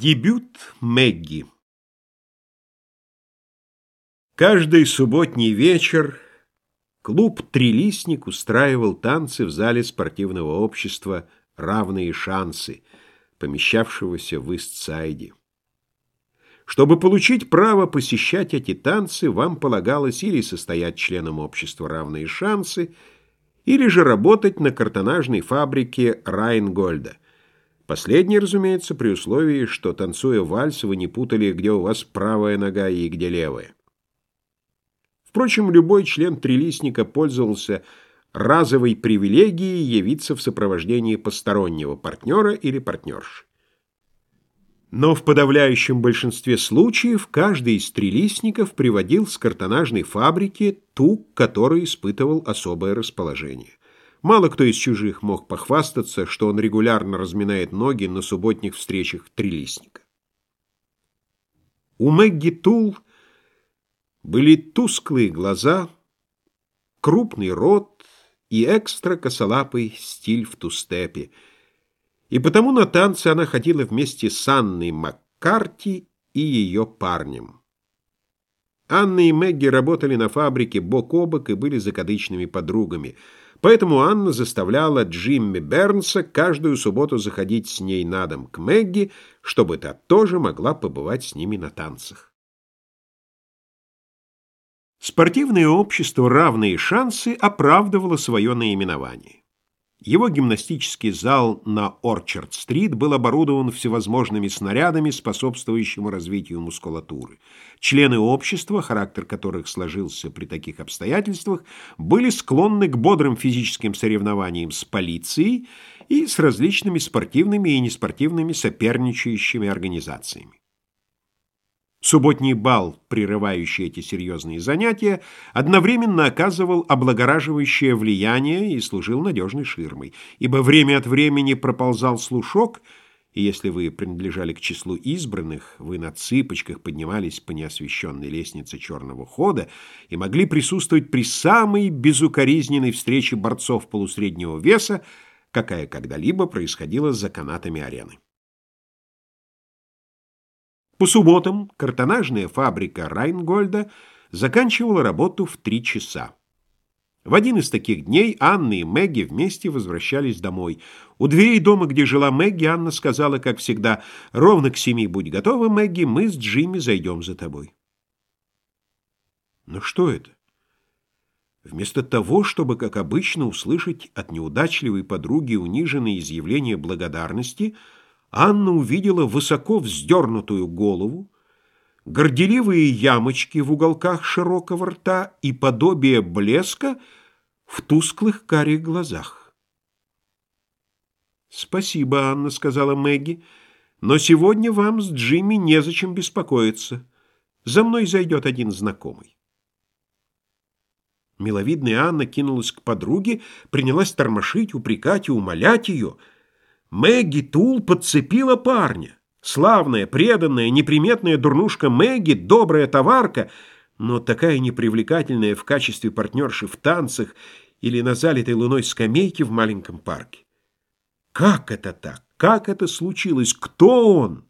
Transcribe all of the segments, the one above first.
Дебют Мэгги Каждый субботний вечер клуб «Трилистник» устраивал танцы в зале спортивного общества «Равные шансы», помещавшегося в Истсайде. Чтобы получить право посещать эти танцы, вам полагалось или состоять членом общества «Равные шансы», или же работать на картонажной фабрике Райнгольда. Последнее, разумеется, при условии, что, танцуя вальс, вы не путали, где у вас правая нога и где левая. Впрочем, любой член трилистника пользовался разовой привилегией явиться в сопровождении постороннего партнера или партнерши. Но в подавляющем большинстве случаев каждый из трилистников приводил с картонажной фабрики ту, которой испытывал особое расположение. Мало кто из чужих мог похвастаться, что он регулярно разминает ноги на субботних встречах трилистника. У Мэгги Тул были тусклые глаза, крупный рот и экстра косолапый стиль в тустепе, и потому на танцы она ходила вместе с Анной Маккарти и ее парнем. Анна и Мэгги работали на фабрике бок о бок и были закадычными подругами — Поэтому Анна заставляла Джимми Бернса каждую субботу заходить с ней на дом к Мэгги, чтобы та тоже могла побывать с ними на танцах. Спортивное общество «Равные шансы» оправдывало свое наименование. Его гимнастический зал на Орчард-стрит был оборудован всевозможными снарядами, способствующими развитию мускулатуры. Члены общества, характер которых сложился при таких обстоятельствах, были склонны к бодрым физическим соревнованиям с полицией и с различными спортивными и неспортивными соперничающими организациями. Субботний бал, прерывающий эти серьезные занятия, одновременно оказывал облагораживающее влияние и служил надежной ширмой, ибо время от времени проползал слушок, и если вы принадлежали к числу избранных, вы на цыпочках поднимались по неосвещенной лестнице черного хода и могли присутствовать при самой безукоризненной встрече борцов полусреднего веса, какая когда-либо происходила за канатами арены. По субботам картонажная фабрика Райнгольда заканчивала работу в три часа. В один из таких дней Анна и Мэгги вместе возвращались домой. У дверей дома, где жила Мэгги, Анна сказала, как всегда, «Ровно к семи будь готова, Мэгги, мы с Джимми зайдем за тобой». Но что это? Вместо того, чтобы, как обычно, услышать от неудачливой подруги униженные изъявления благодарности – Анна увидела высоко вздернутую голову, горделивые ямочки в уголках широкого рта и подобие блеска в тусклых карих глазах. «Спасибо, Анна», — сказала Мэгги, — «но сегодня вам с Джимми незачем беспокоиться. За мной зайдет один знакомый». Миловидная Анна кинулась к подруге, принялась тормошить, упрекать и умолять ее — Мэгги Тул подцепила парня. Славная, преданная, неприметная дурнушка Мэгги, добрая товарка, но такая непривлекательная в качестве партнерши в танцах или на залитой луной скамейке в маленьком парке. Как это так? Как это случилось? Кто он?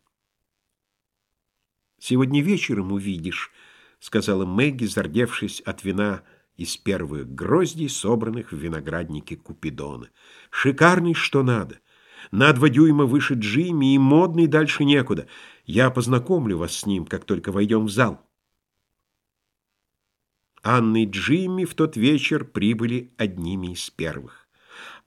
«Сегодня вечером увидишь», — сказала Мэгги, зардевшись от вина из первых гроздей, собранных в винограднике Купидона. «Шикарный, что надо». На два дюйма выше Джимми и модный дальше некуда. Я познакомлю вас с ним, как только войдем в зал. Анна и Джимми в тот вечер прибыли одними из первых.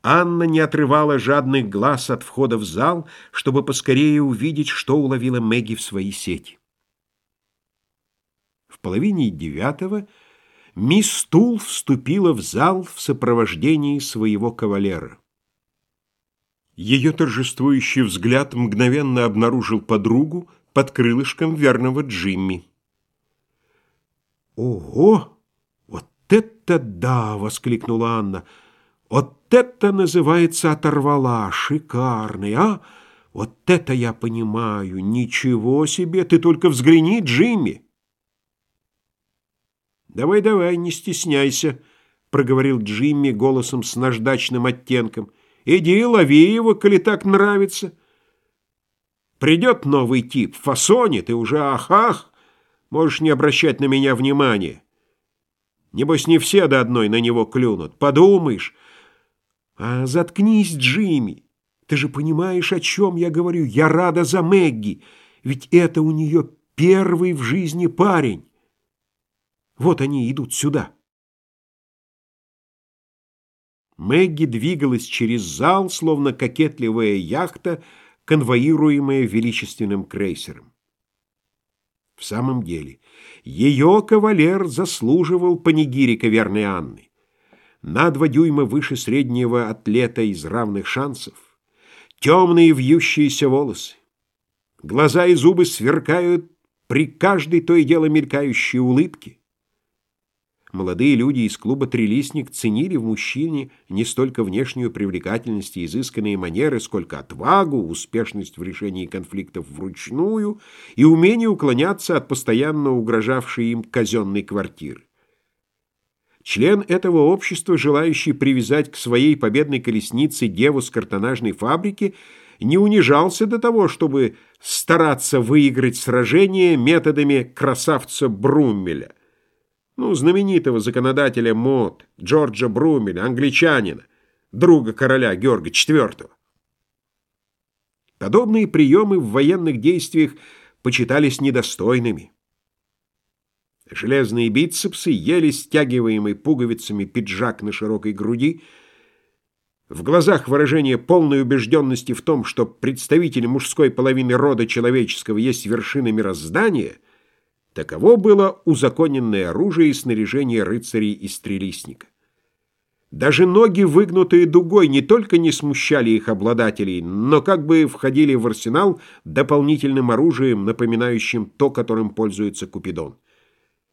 Анна не отрывала жадных глаз от входа в зал, чтобы поскорее увидеть, что уловила Мэгги в свои сети. В половине девятого мисс Тул вступила в зал в сопровождении своего кавалера. Ее торжествующий взгляд мгновенно обнаружил подругу под крылышком верного Джимми. «Ого! Вот это да!» — воскликнула Анна. «Вот это называется оторвала! Шикарный, а! Вот это я понимаю! Ничего себе! Ты только взгляни, Джимми!» «Давай-давай, не стесняйся!» — проговорил Джимми голосом с наждачным оттенком — Иди, лови его, коли так нравится. Придет новый тип, фасонит, и уже ах-ах, можешь не обращать на меня внимания. Небось, не все до одной на него клюнут. Подумаешь. А заткнись, Джимми. Ты же понимаешь, о чем я говорю. Я рада за Мэгги, ведь это у нее первый в жизни парень. Вот они идут сюда. Мэгги двигалась через зал, словно кокетливая яхта, конвоируемая величественным крейсером. В самом деле, ее кавалер заслуживал панигирика верной Анны. На два дюйма выше среднего атлета из равных шансов, темные вьющиеся волосы, глаза и зубы сверкают при каждой то и дело мелькающей улыбке. Молодые люди из клуба «Трилистник» ценили в мужчине не столько внешнюю привлекательность и изысканные манеры, сколько отвагу, успешность в решении конфликтов вручную и умение уклоняться от постоянно угрожавшей им казенной квартиры. Член этого общества, желающий привязать к своей победной колеснице деву с картонажной фабрики, не унижался до того, чтобы стараться выиграть сражение методами красавца Бруммеля ну, знаменитого законодателя мод Джорджа Брумеля, англичанина, друга короля Георга IV. Подобные приемы в военных действиях почитались недостойными. Железные бицепсы, еле стягиваемый пуговицами пиджак на широкой груди, в глазах выражение полной убежденности в том, что представители мужской половины рода человеческого есть вершина мироздания — Таково было узаконенное оружие и снаряжение рыцарей и стрелисника. Даже ноги, выгнутые дугой, не только не смущали их обладателей, но как бы входили в арсенал дополнительным оружием, напоминающим то, которым пользуется Купидон.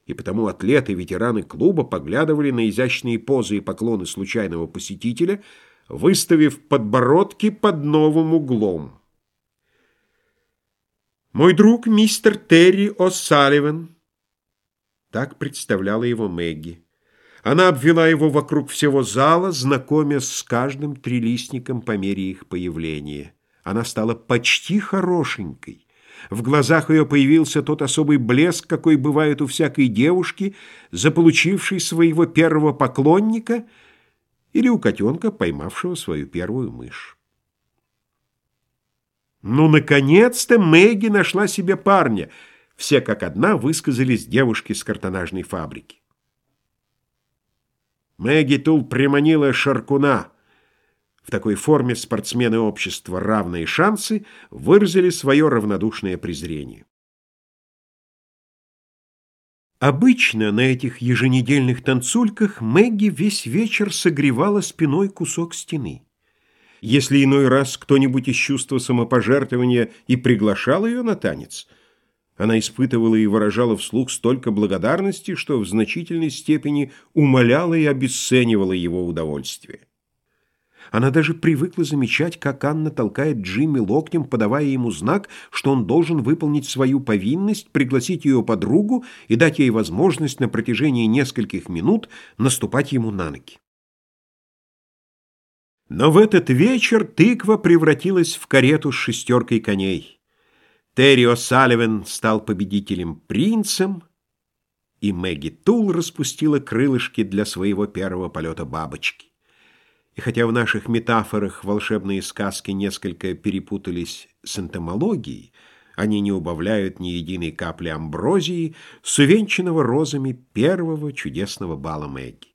И потому атлеты, ветераны клуба поглядывали на изящные позы и поклоны случайного посетителя, выставив подбородки под новым углом. «Мой друг мистер Терри О'Салливан». Так представляла его Мэгги. Она обвела его вокруг всего зала, знакомя с каждым трилистником по мере их появления. Она стала почти хорошенькой. В глазах ее появился тот особый блеск, какой бывает у всякой девушки, заполучившей своего первого поклонника или у котенка, поймавшего свою первую мышь. Ну, наконец-то Мэгги нашла себе парня. Все как одна высказались девушки с картонажной фабрики. Мэгги Тул приманила Шаркуна. В такой форме спортсмены общества «Равные шансы» выразили свое равнодушное презрение. Обычно на этих еженедельных танцульках Мэгги весь вечер согревала спиной кусок стены. Если иной раз кто-нибудь из чувства самопожертвования и приглашал ее на танец, она испытывала и выражала вслух столько благодарности, что в значительной степени умоляла и обесценивала его удовольствие. Она даже привыкла замечать, как Анна толкает Джимми локтем, подавая ему знак, что он должен выполнить свою повинность, пригласить ее подругу и дать ей возможность на протяжении нескольких минут наступать ему на ноги. Но в этот вечер тыква превратилась в карету с шестеркой коней. Терри О'Салливан стал победителем-принцем, и Мэгги Тул распустила крылышки для своего первого полета бабочки. И хотя в наших метафорах волшебные сказки несколько перепутались с энтомологией, они не убавляют ни единой капли амброзии с увенчанного розами первого чудесного бала Мэгги.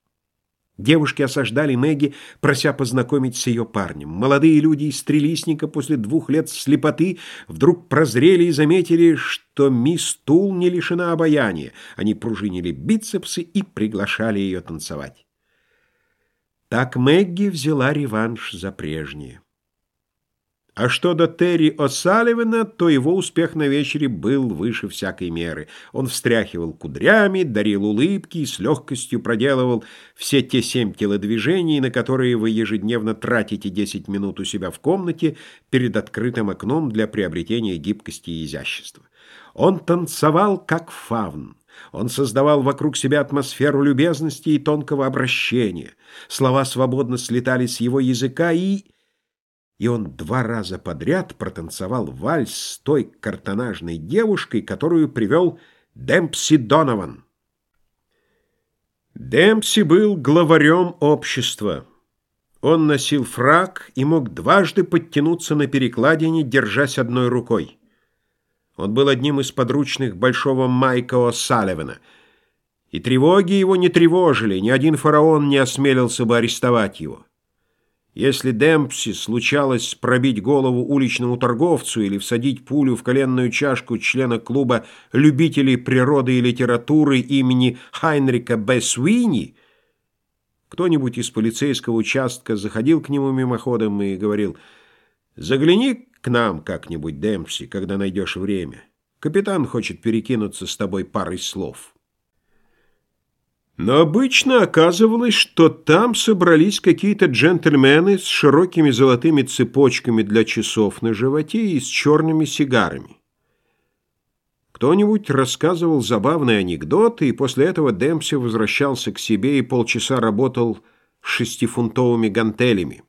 Девушки осаждали Мэгги, прося познакомить с ее парнем. Молодые люди из Стрелисника после двух лет слепоты вдруг прозрели и заметили, что мисс Тул не лишена обаяния. Они пружинили бицепсы и приглашали ее танцевать. Так Мэгги взяла реванш за прежнее. А что до Терри О'Салливана, то его успех на вечере был выше всякой меры. Он встряхивал кудрями, дарил улыбки и с легкостью проделывал все те семь телодвижений, на которые вы ежедневно тратите 10 минут у себя в комнате перед открытым окном для приобретения гибкости и изящества. Он танцевал, как фавн. Он создавал вокруг себя атмосферу любезности и тонкого обращения. Слова свободно слетали с его языка и и он два раза подряд протанцевал вальс с той картонажной девушкой, которую привел Демпси Донован. Демпси был главарем общества. Он носил фраг и мог дважды подтянуться на перекладине, держась одной рукой. Он был одним из подручных большого Майка О'Салливана, и тревоги его не тревожили, ни один фараон не осмелился бы арестовать его. Если Демпси случалось пробить голову уличному торговцу или всадить пулю в коленную чашку члена клуба любителей природы и литературы имени Хайнрика Б. Суини, кто-нибудь из полицейского участка заходил к нему мимоходом и говорил «Загляни к нам как-нибудь, Демпси, когда найдешь время. Капитан хочет перекинуться с тобой парой слов». Но обычно оказывалось, что там собрались какие-то джентльмены с широкими золотыми цепочками для часов на животе и с черными сигарами. Кто-нибудь рассказывал забавный анекдот, и после этого Демпси возвращался к себе и полчаса работал шестифунтовыми гантелями.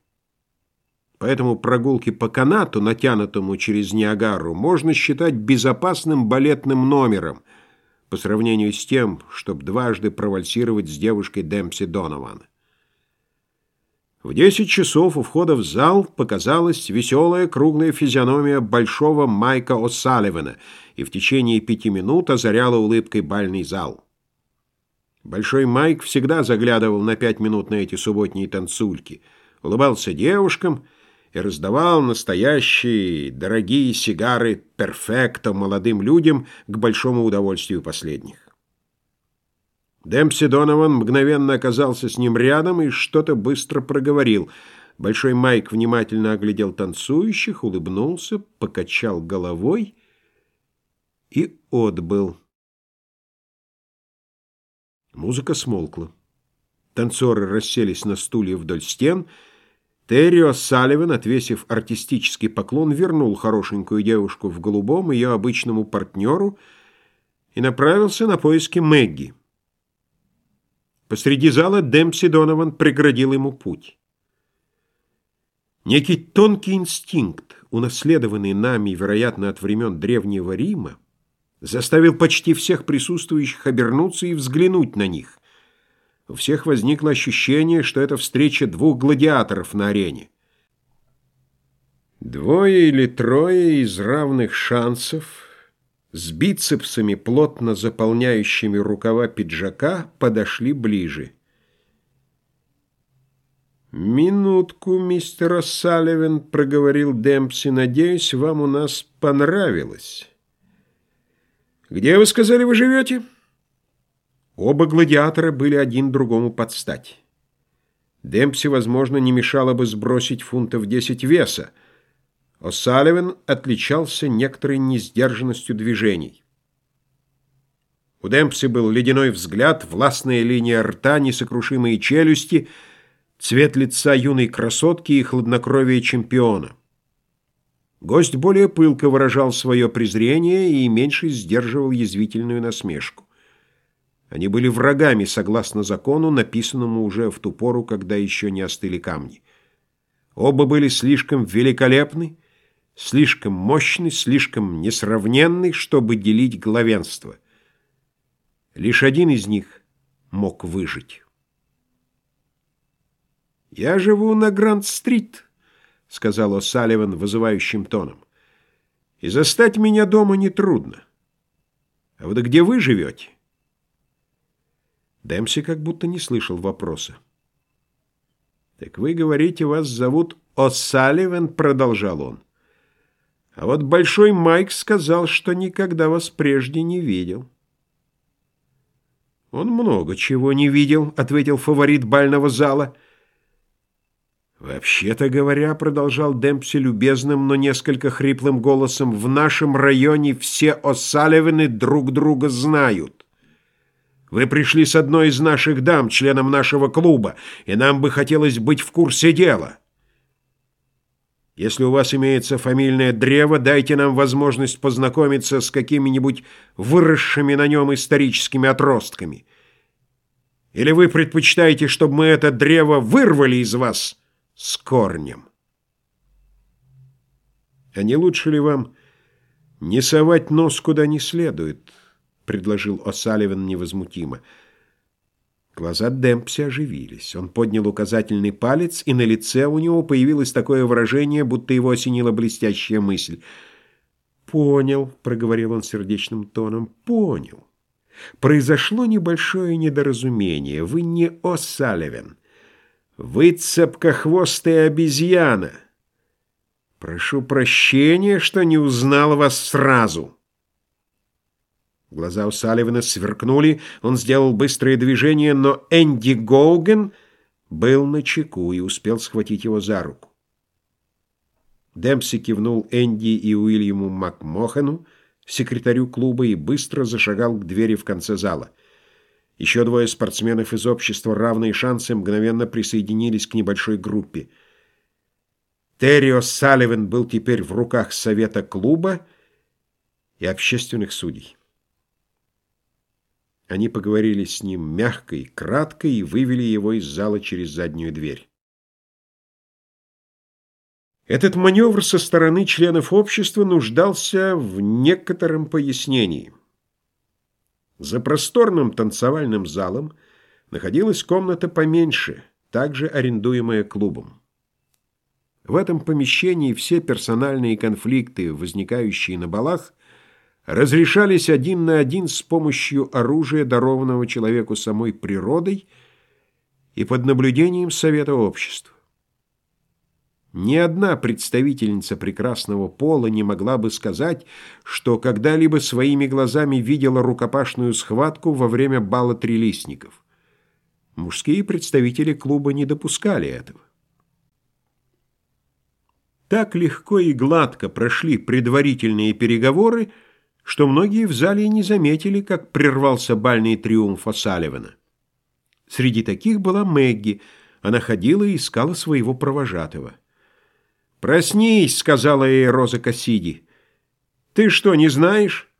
Поэтому прогулки по канату, натянутому через Ниагару, можно считать безопасным балетным номером – по сравнению с тем, чтобы дважды провальсировать с девушкой Демпси Донован. В десять часов у входа в зал показалась веселая круглая физиономия большого Майка О'Салливана и в течение пяти минут озаряла улыбкой бальный зал. Большой Майк всегда заглядывал на пять минут на эти субботние танцульки, улыбался девушкам — и раздавал настоящие дорогие сигары перфекто молодым людям к большому удовольствию последних. Демпси Донован мгновенно оказался с ним рядом и что-то быстро проговорил. Большой Майк внимательно оглядел танцующих, улыбнулся, покачал головой и отбыл. Музыка смолкла. Танцоры расселись на стулья вдоль стен — Террио Салливан, отвесив артистический поклон, вернул хорошенькую девушку в голубом ее обычному партнеру и направился на поиски Мэгги. Посреди зала Демпси Донован преградил ему путь. Некий тонкий инстинкт, унаследованный нами, вероятно, от времен Древнего Рима, заставил почти всех присутствующих обернуться и взглянуть на них — у всех возникло ощущение, что это встреча двух гладиаторов на арене. Двое или трое из равных шансов с бицепсами, плотно заполняющими рукава пиджака, подошли ближе. «Минутку, мистер О'Салливан», — проговорил Демпси, — «надеюсь, вам у нас понравилось». «Где, вы сказали, вы живете?» Оба гладиатора были один другому под стать. Демпси, возможно, не мешало бы сбросить фунтов 10 веса. О'Салливан отличался некоторой несдержанностью движений. У Демпси был ледяной взгляд, властная линия рта, несокрушимые челюсти, цвет лица юной красотки и хладнокровие чемпиона. Гость более пылко выражал свое презрение и меньше сдерживал язвительную насмешку. Они были врагами, согласно закону, написанному уже в ту пору, когда еще не остыли камни. Оба были слишком великолепны, слишком мощны, слишком несравненны, чтобы делить главенство. Лишь один из них мог выжить. «Я живу на Гранд-стрит», — сказал О'Салливан вызывающим тоном. «И застать меня дома нетрудно. А вот где вы живете?» Демси как будто не слышал вопроса. «Так вы говорите, вас зовут О'Салливан?» — продолжал он. «А вот Большой Майк сказал, что никогда вас прежде не видел». «Он много чего не видел», — ответил фаворит бального зала. «Вообще-то говоря», — продолжал Демпси любезным, но несколько хриплым голосом, «в нашем районе все О'Салливаны друг друга знают». Вы пришли с одной из наших дам, членом нашего клуба, и нам бы хотелось быть в курсе дела. Если у вас имеется фамильное древо, дайте нам возможность познакомиться с какими-нибудь выросшими на нем историческими отростками. Или вы предпочитаете, чтобы мы это древо вырвали из вас с корнем?» «А не лучше ли вам не совать нос куда не следует?» — предложил О'Салливан невозмутимо. Глаза Демпси оживились. Он поднял указательный палец, и на лице у него появилось такое выражение, будто его осенила блестящая мысль. «Понял», — проговорил он сердечным тоном, — «понял. Произошло небольшое недоразумение. Вы не О'Салливан. Вы цепкохвостая обезьяна. Прошу прощения, что не узнал вас сразу». Глаза у Салливана сверкнули, он сделал быстрое движение, но Энди Гоуген был на чеку и успел схватить его за руку. Демпси кивнул Энди и Уильяму Макмохану, секретарю клуба, и быстро зашагал к двери в конце зала. Еще двое спортсменов из общества «Равные шансы» мгновенно присоединились к небольшой группе. Террио Салливан был теперь в руках совета клуба и общественных судей. Они поговорили с ним мягко и кратко и вывели его из зала через заднюю дверь. Этот маневр со стороны членов общества нуждался в некотором пояснении. За просторным танцевальным залом находилась комната поменьше, также арендуемая клубом. В этом помещении все персональные конфликты, возникающие на балах, разрешались один на один с помощью оружия, дарованного человеку самой природой и под наблюдением Совета общества. Ни одна представительница прекрасного пола не могла бы сказать, что когда-либо своими глазами видела рукопашную схватку во время бала трилистников. Мужские представители клуба не допускали этого. Так легко и гладко прошли предварительные переговоры, что многие в зале и не заметили, как прервался бальный триумф О'Салливана. Среди таких была Мэгги. Она ходила и искала своего провожатого. «Проснись», — сказала ей Роза Кассиди. «Ты что, не знаешь?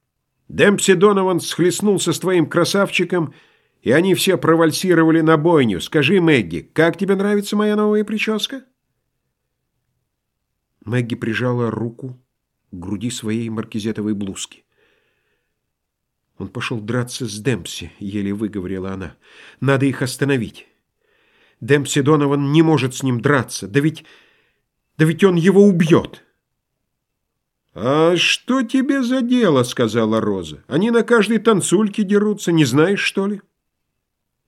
Демпси Донован схлестнулся с твоим красавчиком, и они все провальсировали на бойню. Скажи, Мэгги, как тебе нравится моя новая прическа?» Мэгги прижала руку к груди своей маркизетовой блузки. Он пошел драться с Демпси, еле выговорила она. Надо их остановить. Демпси Донован не может с ним драться. Да ведь... да ведь он его убьет. «А что тебе за дело?» — сказала Роза. «Они на каждой танцульке дерутся, не знаешь, что ли?»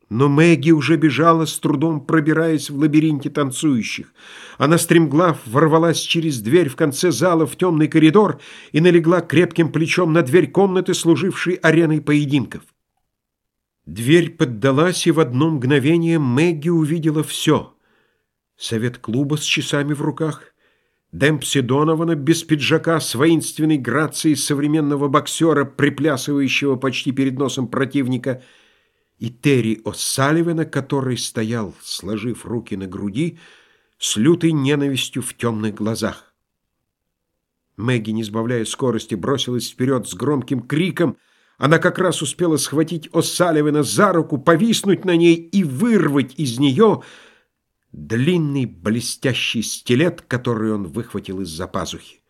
Но Мэгги уже бежала, с трудом пробираясь в лабиринте танцующих. Она стремглав ворвалась через дверь в конце зала в темный коридор и налегла крепким плечом на дверь комнаты, служившей ареной поединков. Дверь поддалась, и в одно мгновение Мэгги увидела все. Совет клуба с часами в руках, Демпси Донована без пиджака с воинственной грацией современного боксера, приплясывающего почти перед носом противника — и Терри О'Салливана, который стоял, сложив руки на груди, с лютой ненавистью в темных глазах. Мэгги, не сбавляя скорости, бросилась вперед с громким криком. Она как раз успела схватить О'Салливана за руку, повиснуть на ней и вырвать из нее длинный блестящий стилет, который он выхватил из-за пазухи.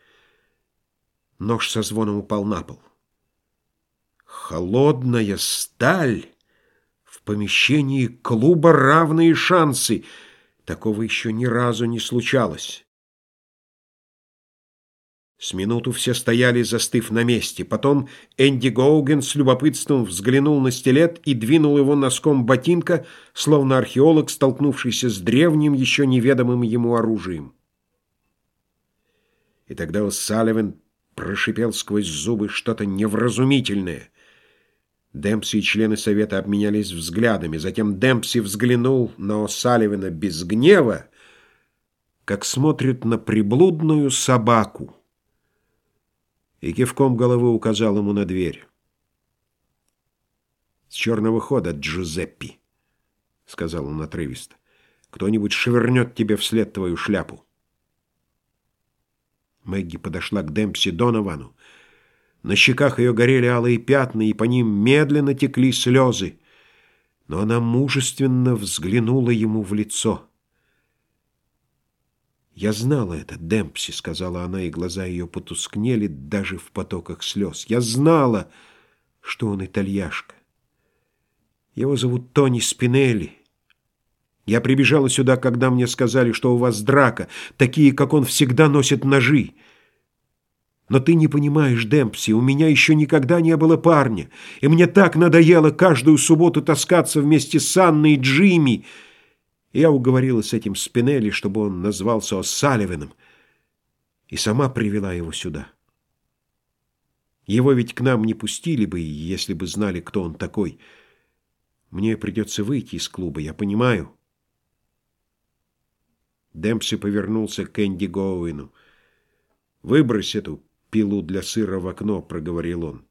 Нож со звоном упал на пол. Холодная сталь помещении клуба равные шансы. Такого еще ни разу не случалось. С минуту все стояли, застыв на месте. Потом Энди Гоуген с любопытством взглянул на стилет и двинул его носком ботинка, словно археолог, столкнувшийся с древним, еще неведомым ему оружием. И тогда Салливан прошипел сквозь зубы что-то невразумительное — Демпси и члены совета обменялись взглядами. Затем Демпси взглянул на О'Салливана без гнева, как смотрит на приблудную собаку, и кивком головы указал ему на дверь. «С черного хода, Джузеппи», — сказал он отрывисто. «Кто-нибудь швырнет тебе вслед твою шляпу». Мэгги подошла к Демпси Доновану, на щеках ее горели алые пятна, и по ним медленно текли слезы. Но она мужественно взглянула ему в лицо. «Я знала это, Демпси», — сказала она, и глаза ее потускнели даже в потоках слез. «Я знала, что он итальяшка. Его зовут Тони Спинелли. Я прибежала сюда, когда мне сказали, что у вас драка. Такие, как он, всегда носят ножи. Но ты не понимаешь, Демпси, у меня еще никогда не было парня, и мне так надоело каждую субботу таскаться вместе с Анной и Джимми. Я уговорила с этим Спинелли, чтобы он назвался О'Салливаном, и сама привела его сюда. Его ведь к нам не пустили бы, если бы знали, кто он такой. Мне придется выйти из клуба, я понимаю. Демпси повернулся к Энди Гоуину. «Выбрось эту пилу для сыра в окно», — проговорил он.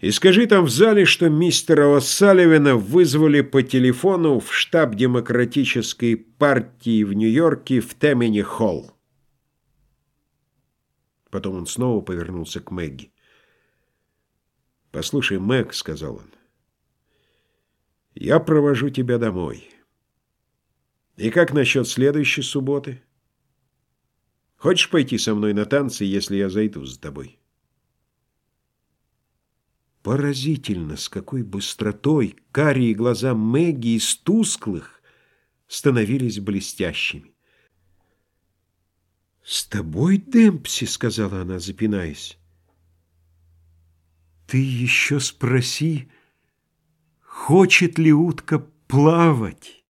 «И скажи там в зале, что мистера О'Салливана вызвали по телефону в штаб Демократической партии в Нью-Йорке в Темени-Холл». Потом он снова повернулся к Мэгги. «Послушай, Мэг», — сказал он, — «я провожу тебя домой». И как насчет следующей субботы? Хочешь пойти со мной на танцы, если я зайду за тобой? Поразительно, с какой быстротой карие глаза Мэгги из тусклых становились блестящими. «С тобой, Демпси?» — сказала она, запинаясь. «Ты еще спроси, хочет ли утка плавать?»